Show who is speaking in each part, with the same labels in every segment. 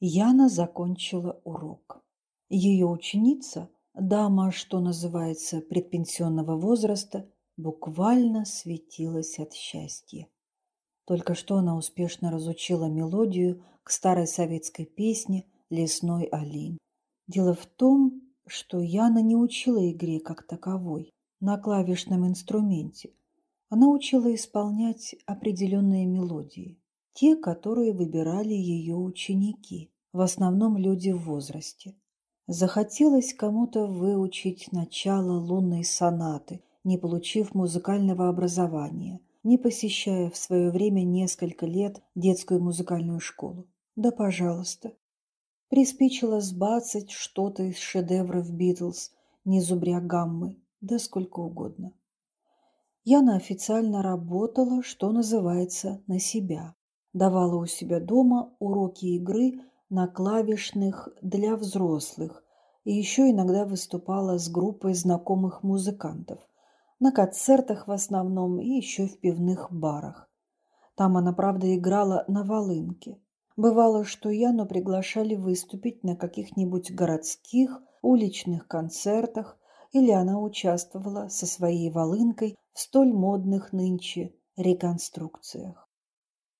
Speaker 1: Яна закончила урок. Ее ученица, дама, что называется, предпенсионного возраста, буквально светилась от счастья. Только что она успешно разучила мелодию к старой советской песне «Лесной олень». Дело в том, что Яна не учила игре как таковой, на клавишном инструменте. Она учила исполнять определенные мелодии те, которые выбирали ее ученики, в основном люди в возрасте. Захотелось кому-то выучить начало лунной сонаты, не получив музыкального образования, не посещая в свое время несколько лет детскую музыкальную школу. Да, пожалуйста. Приспичило сбацать что-то из шедевров Битлз, не зубря гаммы, да сколько угодно. Яна официально работала, что называется, на себя давала у себя дома уроки игры на клавишных для взрослых и еще иногда выступала с группой знакомых музыкантов на концертах в основном и еще в пивных барах. Там она, правда, играла на волынке. Бывало, что Яну приглашали выступить на каких-нибудь городских, уличных концертах, или она участвовала со своей волынкой в столь модных нынче реконструкциях.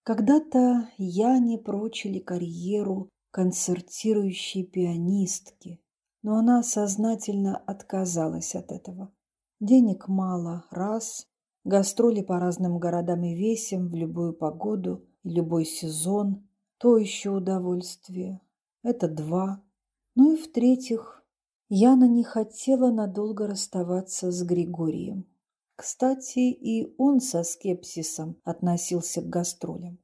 Speaker 1: Когда-то я не прочили карьеру концертирующей пианистки, но она сознательно отказалась от этого. Денег мало – раз, гастроли по разным городам и весям в любую погоду и любой сезон – то еще удовольствие. Это два. Ну и в-третьих, Яна не хотела надолго расставаться с Григорием. Кстати, и он со скепсисом относился к гастролям.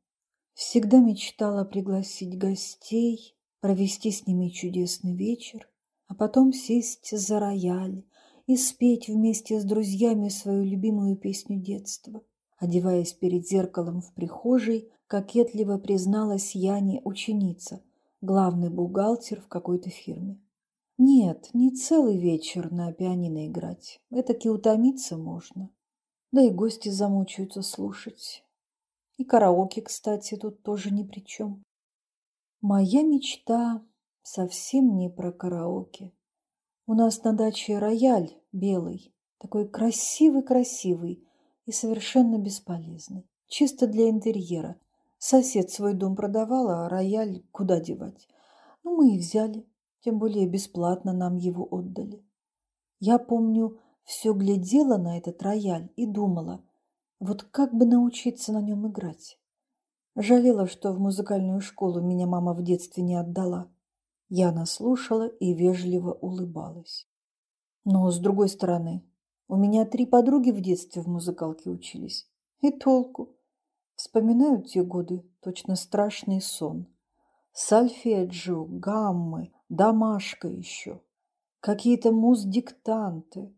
Speaker 1: Всегда мечтала пригласить гостей, провести с ними чудесный вечер, а потом сесть за рояль и спеть вместе с друзьями свою любимую песню детства. Одеваясь перед зеркалом в прихожей, кокетливо призналась Яне ученица, главный бухгалтер в какой-то фирме. Нет, не целый вечер на пианино играть. Это-таки утомиться можно. Да и гости замучаются слушать. И караоке, кстати, тут тоже ни при чем. Моя мечта совсем не про караоке. У нас на даче рояль белый, такой красивый-красивый и совершенно бесполезный. Чисто для интерьера. Сосед свой дом продавал, а рояль куда девать? Ну, мы и взяли. Тем более бесплатно нам его отдали. Я помню, все глядела на этот рояль и думала, вот как бы научиться на нем играть. Жалела, что в музыкальную школу меня мама в детстве не отдала. Я наслушала и вежливо улыбалась. Но, с другой стороны, у меня три подруги в детстве в музыкалке учились. И толку. Вспоминаю те годы, точно страшный сон. Сальфеджио, гаммы, домашка еще, какие-то муз-диктанты.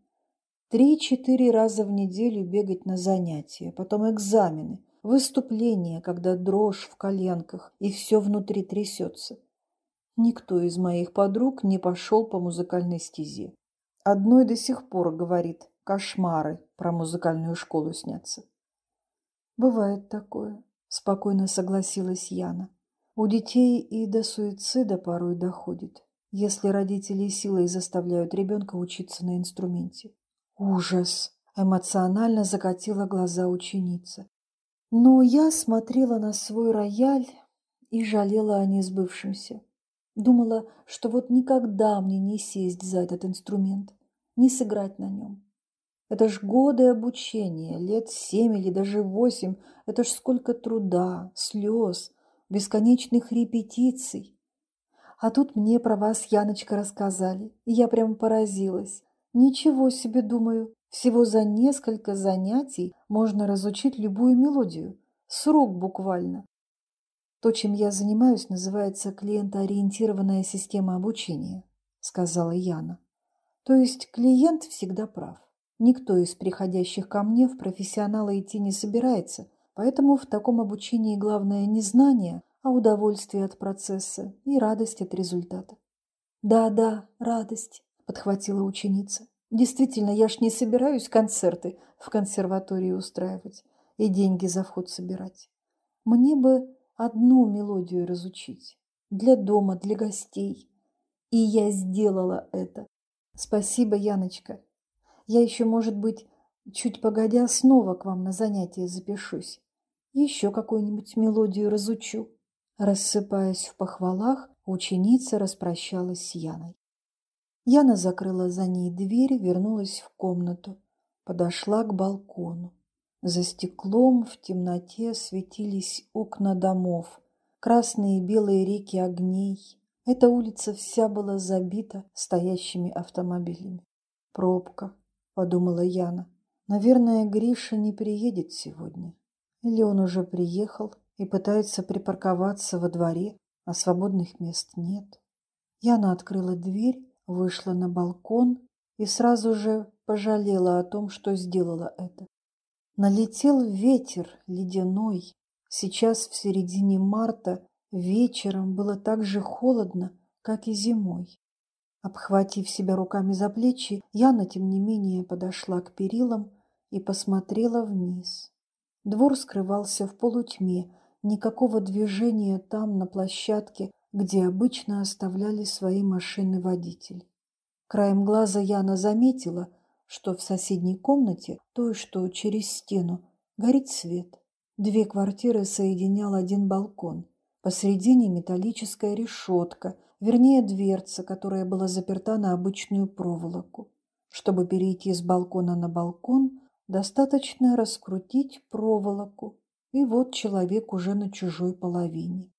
Speaker 1: Три-четыре раза в неделю бегать на занятия, потом экзамены, выступления, когда дрожь в коленках и все внутри трясется. Никто из моих подруг не пошел по музыкальной стезе. Одной до сих пор, говорит, кошмары про музыкальную школу снятся. Бывает такое, спокойно согласилась Яна. У детей и до суицида порой доходит если родители силой заставляют ребенка учиться на инструменте. Ужас! Эмоционально закатила глаза ученица. Но я смотрела на свой рояль и жалела о несбывшемся. Думала, что вот никогда мне не сесть за этот инструмент, не сыграть на нем. Это ж годы обучения, лет семь или даже восемь. Это ж сколько труда, слез, бесконечных репетиций. А тут мне про вас, Яночка, рассказали, и я прям поразилась. Ничего себе, думаю, всего за несколько занятий можно разучить любую мелодию. С рук буквально. То, чем я занимаюсь, называется клиентоориентированная система обучения, сказала Яна. То есть клиент всегда прав. Никто из приходящих ко мне в профессионалы идти не собирается, поэтому в таком обучении главное не знание, а удовольствие от процесса и радость от результата. «Да-да, радость», – подхватила ученица. «Действительно, я ж не собираюсь концерты в консерватории устраивать и деньги за вход собирать. Мне бы одну мелодию разучить, для дома, для гостей. И я сделала это. Спасибо, Яночка. Я еще, может быть, чуть погодя, снова к вам на занятия запишусь. Еще какую-нибудь мелодию разучу. Рассыпаясь в похвалах, ученица распрощалась с Яной. Яна закрыла за ней дверь, вернулась в комнату, подошла к балкону. За стеклом в темноте светились окна домов, красные и белые реки огней. Эта улица вся была забита стоящими автомобилями. «Пробка», — подумала Яна. «Наверное, Гриша не приедет сегодня. Или он уже приехал и пытается припарковаться во дворе, а свободных мест нет». Яна открыла дверь, вышла на балкон и сразу же пожалела о том, что сделала это. Налетел ветер ледяной. Сейчас в середине марта вечером было так же холодно, как и зимой. Обхватив себя руками за плечи, Яна, тем не менее, подошла к перилам и посмотрела вниз. Двор скрывался в полутьме, никакого движения там, на площадке, где обычно оставляли свои машины водители. Краем глаза Яна заметила, что в соседней комнате, той, что через стену, горит свет. Две квартиры соединял один балкон. Посредине металлическая решетка, вернее дверца, которая была заперта на обычную проволоку. Чтобы перейти с балкона на балкон, достаточно раскрутить проволоку, и вот человек уже на чужой половине.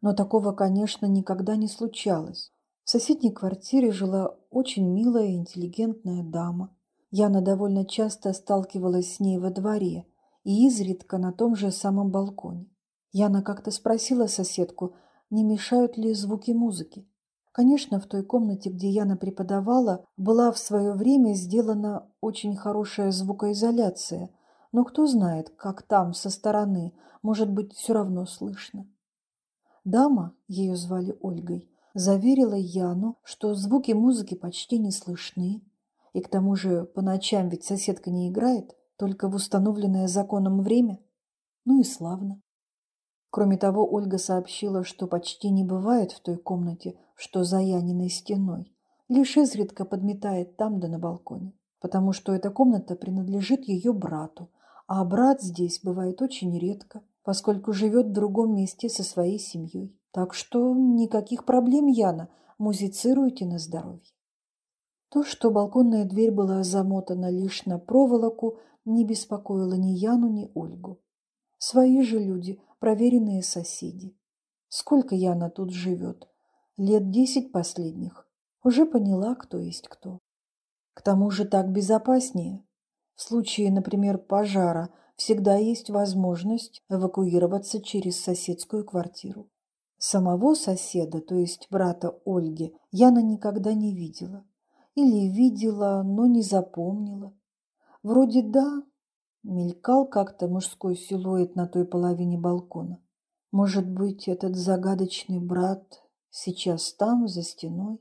Speaker 1: Но такого, конечно, никогда не случалось. В соседней квартире жила очень милая и интеллигентная дама. Яна довольно часто сталкивалась с ней во дворе и изредка на том же самом балконе. Яна как-то спросила соседку, не мешают ли звуки музыки. Конечно, в той комнате, где Яна преподавала, была в свое время сделана очень хорошая звукоизоляция, но кто знает, как там, со стороны, может быть, все равно слышно. Дама, ее звали Ольгой, заверила Яну, что звуки музыки почти не слышны, и к тому же по ночам ведь соседка не играет, только в установленное законом время. Ну и славно. Кроме того, Ольга сообщила, что почти не бывает в той комнате, что за Яниной стеной. Лишь изредка подметает там да на балконе, потому что эта комната принадлежит ее брату, а брат здесь бывает очень редко, поскольку живет в другом месте со своей семьей. Так что никаких проблем, Яна, музицируйте на здоровье. То, что балконная дверь была замотана лишь на проволоку, не беспокоило ни Яну, ни Ольгу. Свои же люди, проверенные соседи. Сколько Яна тут живет? Лет десять последних. Уже поняла, кто есть кто. К тому же так безопаснее. В случае, например, пожара, всегда есть возможность эвакуироваться через соседскую квартиру. Самого соседа, то есть брата Ольги, Яна никогда не видела. Или видела, но не запомнила. Вроде да, мелькал как-то мужской силуэт на той половине балкона. Может быть, этот загадочный брат сейчас там, за стеной?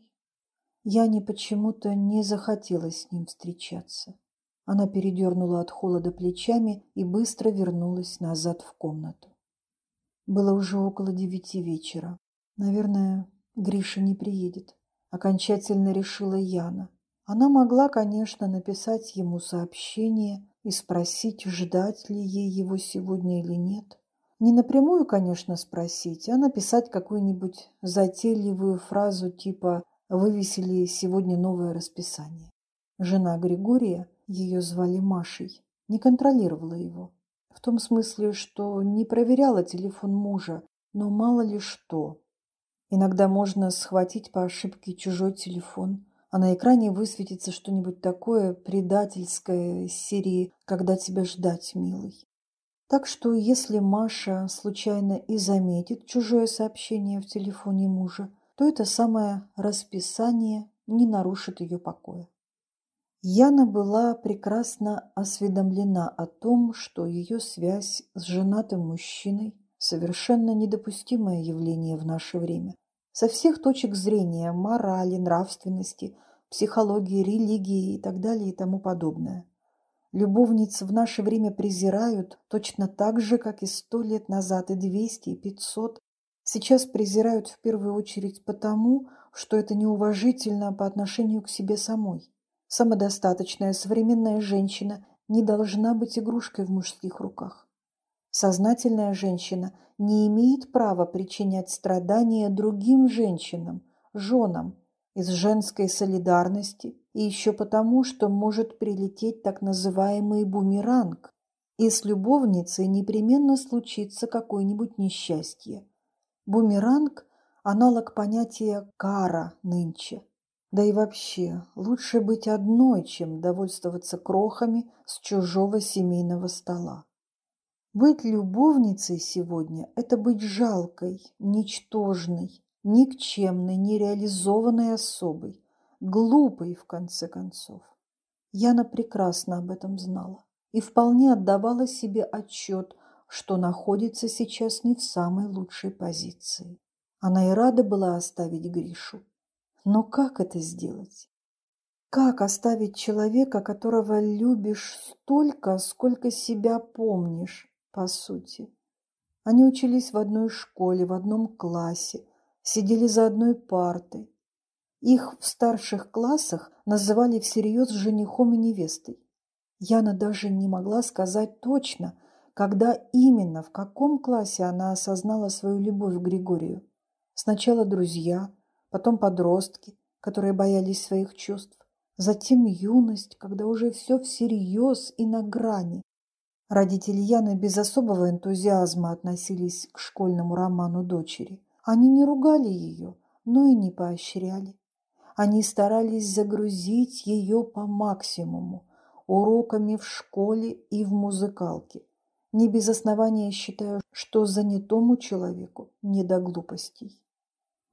Speaker 1: Яне почему-то не захотелось с ним встречаться. Она передернула от холода плечами и быстро вернулась назад в комнату. Было уже около девяти вечера. Наверное, Гриша не приедет. Окончательно решила Яна. Она могла, конечно, написать ему сообщение и спросить, ждать ли ей его сегодня или нет. Не напрямую, конечно, спросить, а написать какую-нибудь затейливую фразу типа «Вывесили сегодня новое расписание». Жена Григория, ее звали Машей, не контролировала его. В том смысле, что не проверяла телефон мужа, но мало ли что. Иногда можно схватить по ошибке чужой телефон, а на экране высветится что-нибудь такое предательское из серии «Когда тебя ждать, милый». Так что если Маша случайно и заметит чужое сообщение в телефоне мужа, то это самое расписание не нарушит ее покоя. Яна была прекрасно осведомлена о том, что ее связь с женатым мужчиной – совершенно недопустимое явление в наше время. Со всех точек зрения – морали, нравственности, психологии, религии и так далее и тому подобное. Любовниц в наше время презирают точно так же, как и сто лет назад, и двести, и пятьсот. сейчас презирают в первую очередь потому, что это неуважительно по отношению к себе самой. Самодостаточная современная женщина не должна быть игрушкой в мужских руках. Сознательная женщина не имеет права причинять страдания другим женщинам, женам, из женской солидарности и еще потому, что может прилететь так называемый бумеранг, и с любовницей непременно случится какое-нибудь несчастье. Бумеранг – аналог понятия «кара» нынче. Да и вообще, лучше быть одной, чем довольствоваться крохами с чужого семейного стола. Быть любовницей сегодня – это быть жалкой, ничтожной, никчемной, нереализованной особой, глупой, в конце концов. Яна прекрасно об этом знала и вполне отдавала себе отчет, что находится сейчас не в самой лучшей позиции. Она и рада была оставить Гришу. Но как это сделать? Как оставить человека, которого любишь столько, сколько себя помнишь? по сути. Они учились в одной школе, в одном классе, сидели за одной партой. Их в старших классах называли всерьез женихом и невестой. Яна даже не могла сказать точно, когда именно, в каком классе она осознала свою любовь к Григорию. Сначала друзья, потом подростки, которые боялись своих чувств, затем юность, когда уже все всерьез и на грани, Родители Яны без особого энтузиазма относились к школьному роману дочери. Они не ругали ее, но и не поощряли. Они старались загрузить ее по максимуму уроками в школе и в музыкалке. Не без основания считаю, что занятому человеку не до глупостей.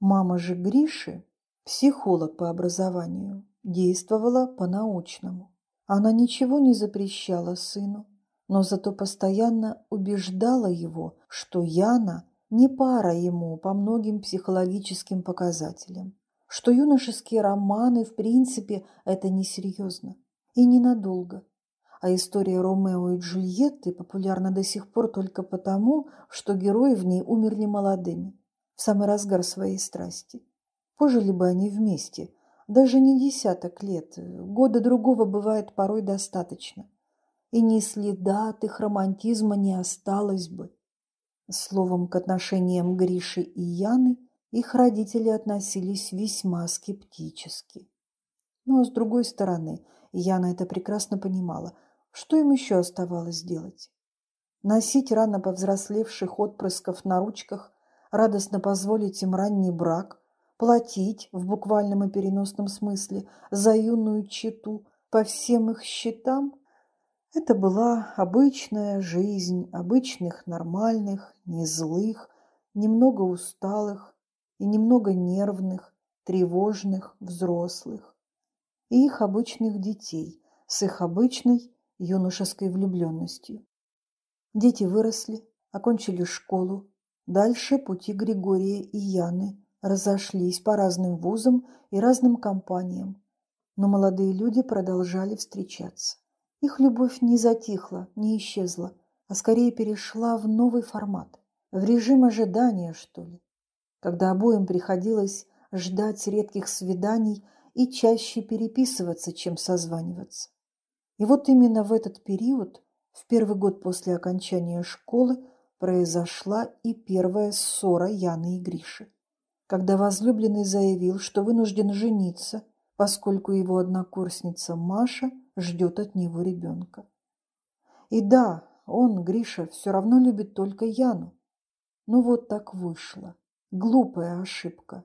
Speaker 1: Мама же Гриши, психолог по образованию, действовала по-научному. Она ничего не запрещала сыну, но зато постоянно убеждала его, что Яна не пара ему по многим психологическим показателям, что юношеские романы в принципе это несерьезно и ненадолго, а история Ромео и Джульетты популярна до сих пор только потому, что герои в ней умерли молодыми, в самый разгар своей страсти. Пожили бы они вместе, даже не десяток лет, года другого бывает порой достаточно – и ни следа от их романтизма не осталось бы. Словом, к отношениям Гриши и Яны их родители относились весьма скептически. Но, с другой стороны, Яна это прекрасно понимала. Что им еще оставалось делать? Носить рано повзрослевших отпрысков на ручках, радостно позволить им ранний брак, платить, в буквальном и переносном смысле, за юную читу по всем их счетам – это была обычная жизнь обычных, нормальных, не злых, немного усталых и немного нервных, тревожных взрослых. И их обычных детей с их обычной юношеской влюбленностью. Дети выросли, окончили школу. Дальше пути Григория и Яны разошлись по разным вузам и разным компаниям, но молодые люди продолжали встречаться. Их любовь не затихла, не исчезла, а скорее перешла в новый формат, в режим ожидания, что ли, когда обоим приходилось ждать редких свиданий и чаще переписываться, чем созваниваться. И вот именно в этот период, в первый год после окончания школы, произошла и первая ссора Яны и Гриши, когда возлюбленный заявил, что вынужден жениться, поскольку его однокурсница Маша – ждет от него ребенка. И да, он, Гриша, все равно любит только Яну. Но вот так вышло. Глупая ошибка.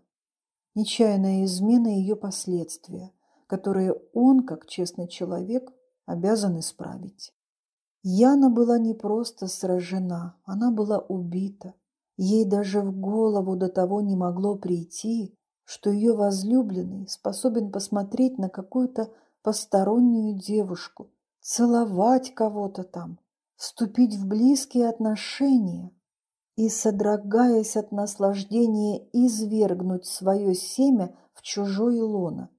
Speaker 1: Нечаянная измена и ее последствия, которые он, как честный человек, обязан исправить. Яна была не просто сражена, она была убита. Ей даже в голову до того не могло прийти, что ее возлюбленный способен посмотреть на какую-то постороннюю девушку, целовать кого-то там, вступить в близкие отношения и, содрогаясь от наслаждения, извергнуть свое семя в чужое лоно.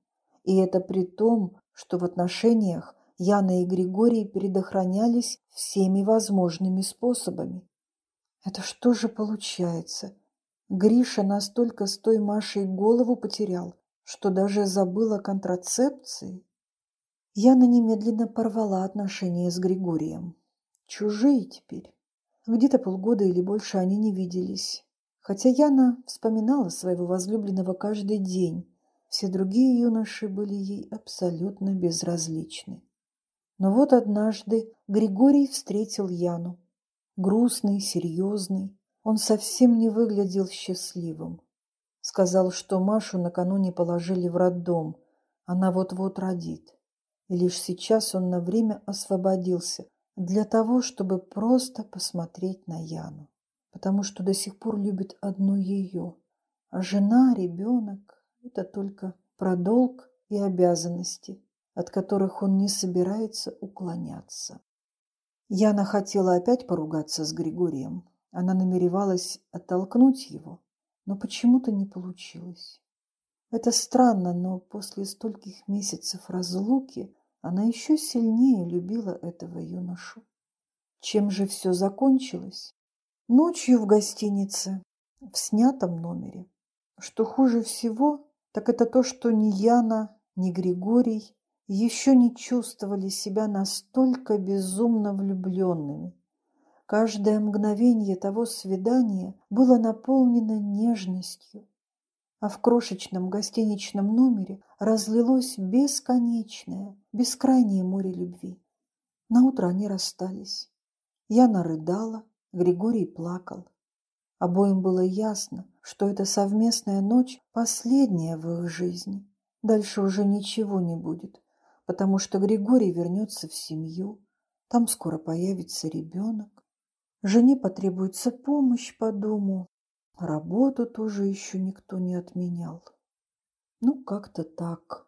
Speaker 1: И это при том, что в отношениях Яна и Григорий предохранялись всеми возможными способами. Это что же получается? Гриша настолько с той Машей голову потерял, что даже забыл о контрацепции. Яна немедленно порвала отношения с Григорием. Чужие теперь. Где-то полгода или больше они не виделись. Хотя Яна вспоминала своего возлюбленного каждый день, все другие юноши были ей абсолютно безразличны. Но вот однажды Григорий встретил Яну. Грустный, серьезный. Он совсем не выглядел счастливым. Сказал, что Машу накануне положили в роддом. Она вот-вот родит. И лишь сейчас он на время освободился для того, чтобы просто посмотреть на Яну. Потому что до сих пор любит одну ее. А жена, ребенок – это только про долг и обязанности, от которых он не собирается уклоняться. Яна хотела опять поругаться с Григорием. Она намеревалась оттолкнуть его, но почему-то не получилось. Это странно, но после стольких месяцев разлуки она еще сильнее любила этого юношу. Чем же все закончилось? Ночью в гостинице, в снятом номере. Что хуже всего, так это то, что ни Яна, ни Григорий еще не чувствовали себя настолько безумно влюбленными. Каждое мгновение того свидания было наполнено нежностью, а в крошечном гостиничном номере разлилось бесконечное, бескрайнее море любви. На утро они расстались. Яна рыдала, Григорий плакал. Обоим было ясно, что эта совместная ночь последняя в их жизни. Дальше уже ничего не будет потому что Григорий вернется в семью, там скоро появится ребенок. Жене потребуется помощь по дому, работу тоже еще никто не отменял. Ну, как-то так.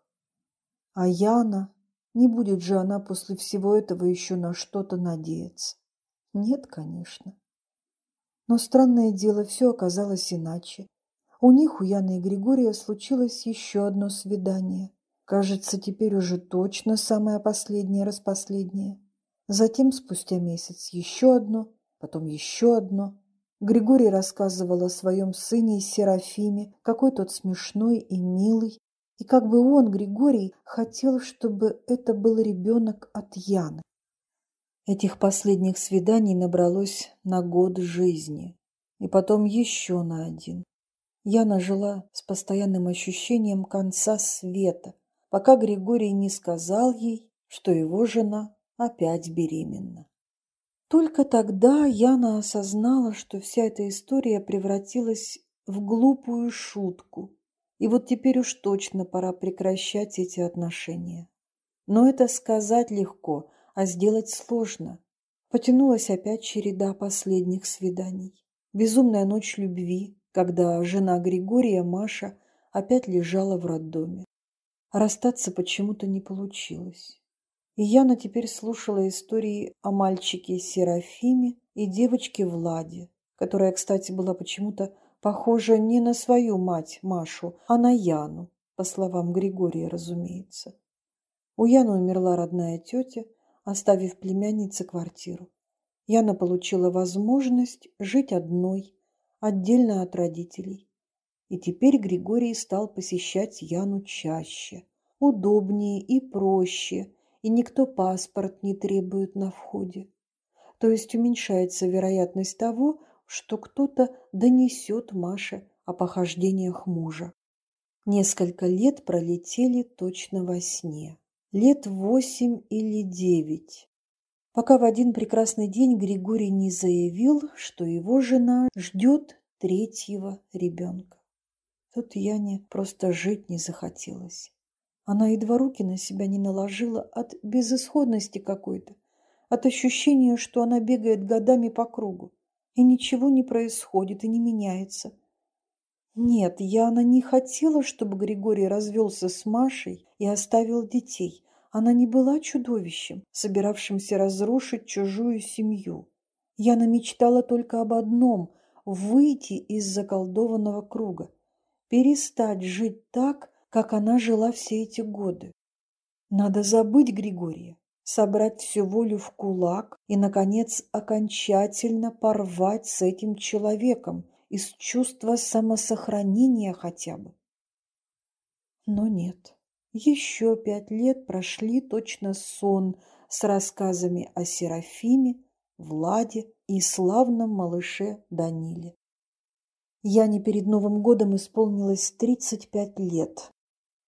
Speaker 1: А Яна, не будет же она после всего этого еще на что-то надеяться. Нет, конечно. Но странное дело, все оказалось иначе. У них, у Яны и Григория, случилось еще одно свидание. Кажется, теперь уже точно самое последнее распоследнее. Затем, спустя месяц, еще одно, потом еще одно. Григорий рассказывал о своем сыне Серафиме, какой тот смешной и милый, и как бы он, Григорий, хотел, чтобы это был ребенок от Яны. Этих последних свиданий набралось на год жизни, и потом еще на один. Яна жила с постоянным ощущением конца света – пока Григорий не сказал ей, что его жена опять беременна. Только тогда Яна осознала, что вся эта история превратилась в глупую шутку, и вот теперь уж точно пора прекращать эти отношения. Но это сказать легко, а сделать сложно. Потянулась опять череда последних свиданий. Безумная ночь любви, когда жена Григория, Маша, опять лежала в роддоме. Расстаться почему-то не получилось. И Яна теперь слушала истории о мальчике Серафиме и девочке Владе, которая, кстати, была почему-то похожа не на свою мать Машу, а на Яну, по словам Григория, разумеется. У Яны умерла родная тетя, оставив племяннице квартиру. Яна получила возможность жить одной, отдельно от родителей. И теперь Григорий стал посещать Яну чаще. Удобнее и проще, и никто паспорт не требует на входе. То есть уменьшается вероятность того, что кто-то донесет Маше о похождениях мужа. Несколько лет пролетели точно во сне. Лет восемь или девять. Пока в один прекрасный день Григорий не заявил, что его жена ждет третьего ребенка. Тут Яне просто жить не захотелось. Она едва руки на себя не наложила от безысходности какой-то, от ощущения, что она бегает годами по кругу, и ничего не происходит и не меняется. Нет, Яна не хотела, чтобы Григорий развелся с Машей и оставил детей. Она не была чудовищем, собиравшимся разрушить чужую семью. Яна мечтала только об одном – выйти из заколдованного круга перестать жить так, как она жила все эти годы. Надо забыть Григория, собрать всю волю в кулак и, наконец, окончательно порвать с этим человеком из чувства самосохранения хотя бы. Но нет. Еще пять лет прошли точно сон с рассказами о Серафиме, Владе и славном малыше Даниле. Яне перед Новым годом исполнилось 35 лет.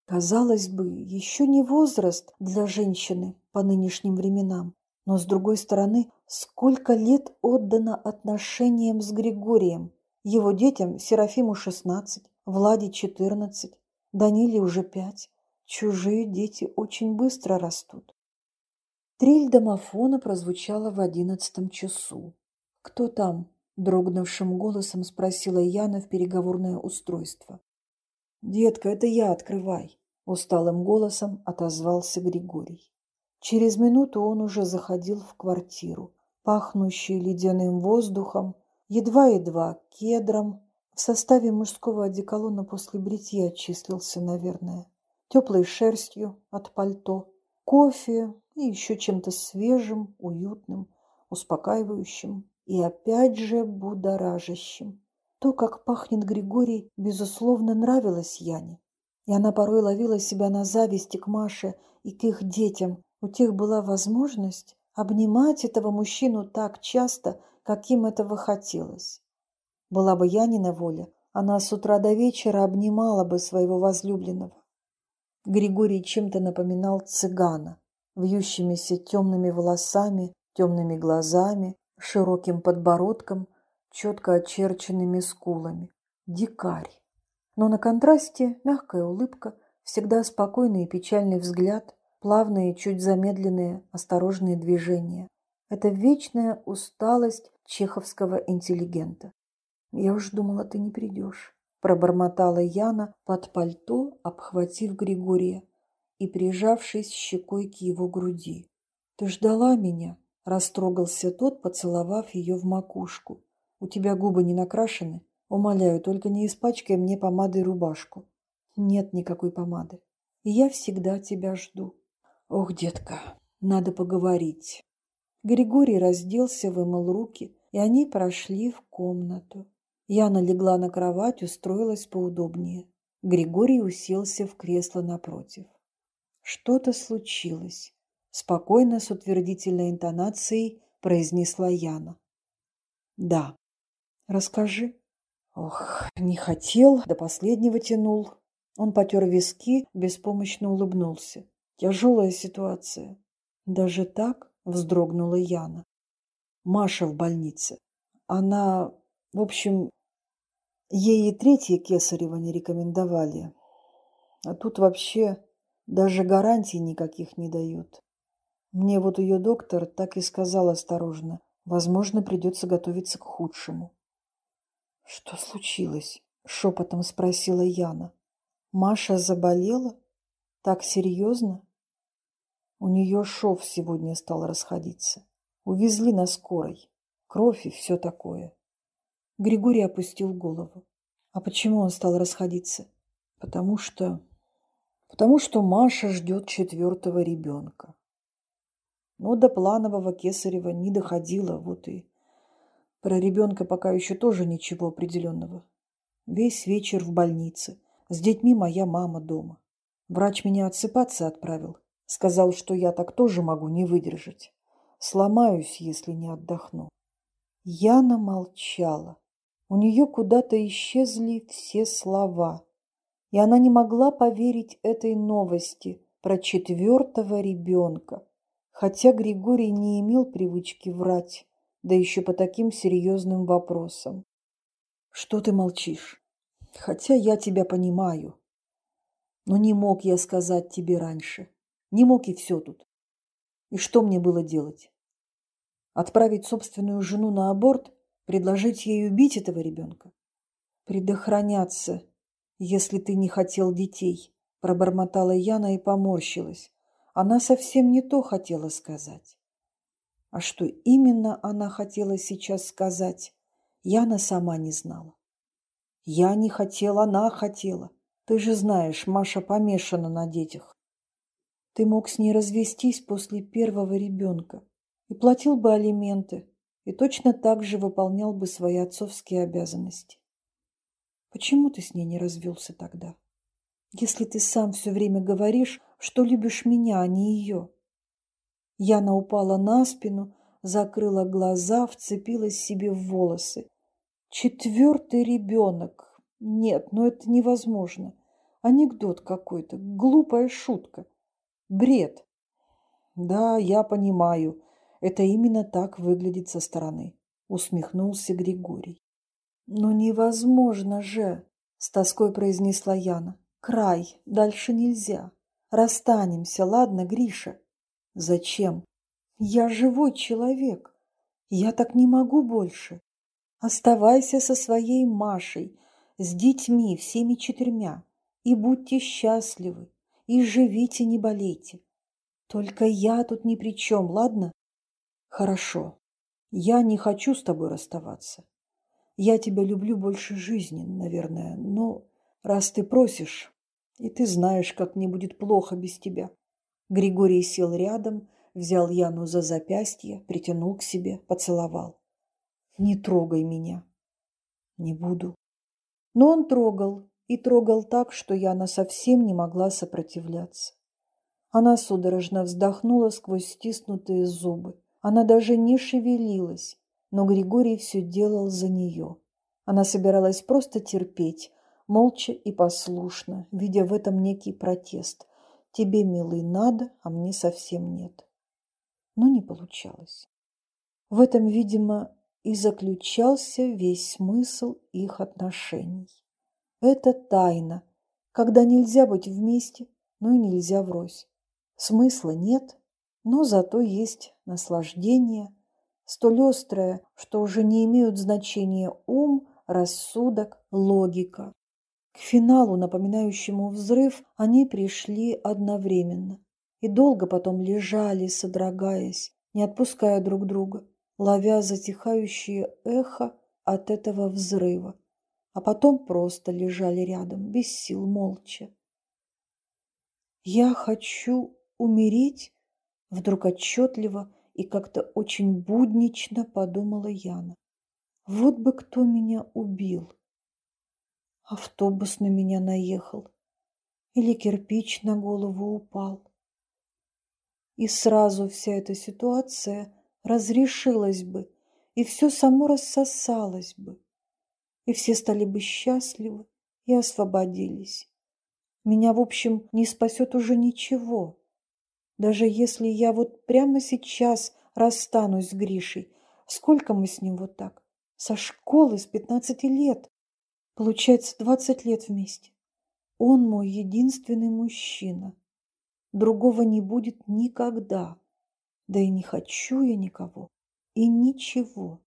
Speaker 1: Казалось бы, еще не возраст для женщины по нынешним временам. Но, с другой стороны, сколько лет отдано отношениям с Григорием. Его детям Серафиму 16, Владе 14, Даниле уже 5. Чужие дети очень быстро растут. Трель домофона прозвучала в одиннадцатом часу. «Кто там?» – дрогнувшим голосом спросила Яна в переговорное устройство. «Детка, это я, открывай!» – усталым голосом отозвался Григорий. Через минуту он уже заходил в квартиру, пахнущую ледяным воздухом, едва-едва кедром, в составе мужского одеколона после бритья числился, наверное, теплой шерстью от пальто, кофе и еще чем-то свежим, уютным, успокаивающим и опять же будоражащим. То, как пахнет Григорий, безусловно, нравилось Яне. И она порой ловила себя на зависти к Маше и к их детям. У тех была возможность обнимать этого мужчину так часто, каким этого хотелось. Была бы Янина воля, она с утра до вечера обнимала бы своего возлюбленного. Григорий чем-то напоминал цыгана, вьющимися темными волосами, темными глазами, широким подбородком, четко очерченными скулами. Дикарь. Но на контрасте мягкая улыбка, всегда спокойный и печальный взгляд, плавные, чуть замедленные, осторожные движения. Это вечная усталость чеховского интеллигента. «Я уж думала, ты не придешь», – пробормотала Яна под пальто, обхватив Григория и прижавшись щекой к его груди. «Ты ждала меня?» – растрогался тот, поцеловав ее в макушку. «У тебя губы не накрашены? Умоляю, только не испачкай мне помадой рубашку». «Нет никакой помады. И я всегда тебя жду». «Ох, детка, надо поговорить». Григорий разделся, вымыл руки, и они прошли в комнату. Яна легла на кровать, устроилась поудобнее. Григорий уселся в кресло напротив. Что-то случилось. Спокойно, с утвердительной интонацией произнесла Яна. Да. Расскажи. Ох, не хотел, до последнего тянул. Он потер виски, беспомощно улыбнулся. Тяжелая ситуация. Даже так вздрогнула Яна. Маша в больнице. Она, в общем, ей и третье кесарево не рекомендовали. А тут вообще даже гарантий никаких не дают. Мне вот ее доктор так и сказал осторожно. Возможно, придется готовиться к худшему. Что случилось? Шепотом спросила Яна. Маша заболела? Так серьезно? У нее шов сегодня стал расходиться. Увезли на скорой. Кровь и все такое. Григорий опустил голову. А почему он стал расходиться? Потому что потому что Маша ждет четвертого ребенка. Но до планового Кесарева не доходило, вот и про ребенка пока еще тоже ничего определенного. Весь вечер в больнице, с детьми моя мама дома. Врач меня отсыпаться отправил, сказал, что я так тоже могу не выдержать. Сломаюсь, если не отдохну. Яна молчала. У нее куда-то исчезли все слова и она не могла поверить этой новости про четвертого ребенка, хотя Григорий не имел привычки врать, да еще по таким серьезным вопросам. «Что ты молчишь? Хотя я тебя понимаю. Но не мог я сказать тебе раньше. Не мог и все тут. И что мне было делать? Отправить собственную жену на аборт? Предложить ей убить этого ребенка? Предохраняться если ты не хотел детей», – пробормотала Яна и поморщилась. Она совсем не то хотела сказать. А что именно она хотела сейчас сказать, Яна сама не знала. «Я не хотела, она хотела. Ты же знаешь, Маша помешана на детях. Ты мог с ней развестись после первого ребенка и платил бы алименты, и точно так же выполнял бы свои отцовские обязанности. Почему ты с ней не развелся тогда? Если ты сам все время говоришь, что любишь меня, а не ее. Яна упала на спину, закрыла глаза, вцепилась себе в волосы. Четвертый ребенок. Нет, ну это невозможно. Анекдот какой-то, глупая шутка. Бред. Да, я понимаю. Это именно так выглядит со стороны, усмехнулся Григорий. Но невозможно же, с тоской произнесла Яна. Край, дальше нельзя. Расстанемся, ладно, Гриша? Зачем? Я живой человек. Я так не могу больше. Оставайся со своей Машей, с детьми, всеми четырьмя, и будьте счастливы, и живите, не болейте. Только я тут ни при чем, ладно? Хорошо. Я не хочу с тобой расставаться. Я тебя люблю больше жизни, наверное, но раз ты просишь, и ты знаешь, как мне будет плохо без тебя. Григорий сел рядом, взял Яну за запястье, притянул к себе, поцеловал. Не трогай меня. Не буду. Но он трогал, и трогал так, что Яна совсем не могла сопротивляться. Она судорожно вздохнула сквозь стиснутые зубы. Она даже не шевелилась, но Григорий все делал за нее. Она собиралась просто терпеть, молча и послушно, видя в этом некий протест. Тебе, милый, надо, а мне совсем нет. Но не получалось. В этом, видимо, и заключался весь смысл их отношений. Это тайна, когда нельзя быть вместе, но и нельзя врозь. Смысла нет, но зато есть наслаждение, столь острое, что уже не имеют значения ум, рассудок, логика. К финалу, напоминающему взрыв, они пришли одновременно и долго потом лежали, содрогаясь, не отпуская друг друга, ловя затихающее эхо от этого взрыва, а потом просто лежали рядом, без сил, молча. «Я хочу умереть?» – вдруг отчетливо и как-то очень буднично подумала Яна. «Вот бы кто меня убил!» Автобус на меня наехал. Или кирпич на голову упал. И сразу вся эта ситуация разрешилась бы, и все само рассосалось бы. И все стали бы счастливы и освободились. Меня, в общем, не спасет уже ничего. Даже если я вот прямо сейчас расстанусь с Гришей, сколько мы с ним вот так? Со школы с пятнадцати лет. Получается, двадцать лет вместе. Он мой единственный мужчина. Другого не будет никогда. Да и не хочу я никого. И ничего.